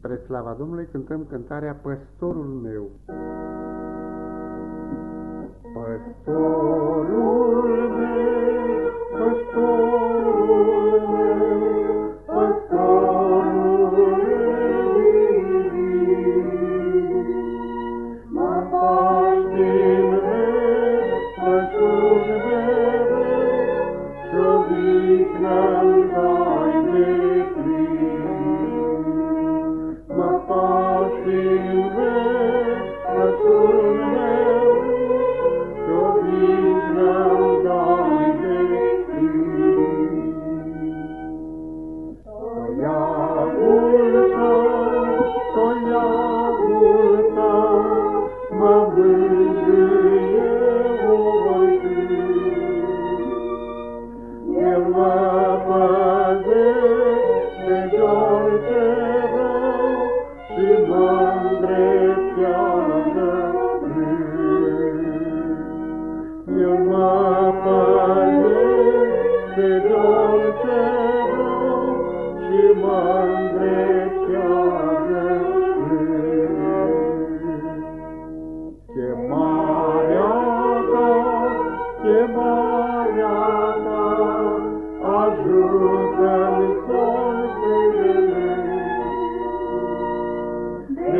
Spre slava Domnului cântăm cântarea Păstorul meu. Păstorul meu, păstorul meu, păstorul meu, mă faci din vei, mă jur mereu, și-o Chemarea ta, chemarea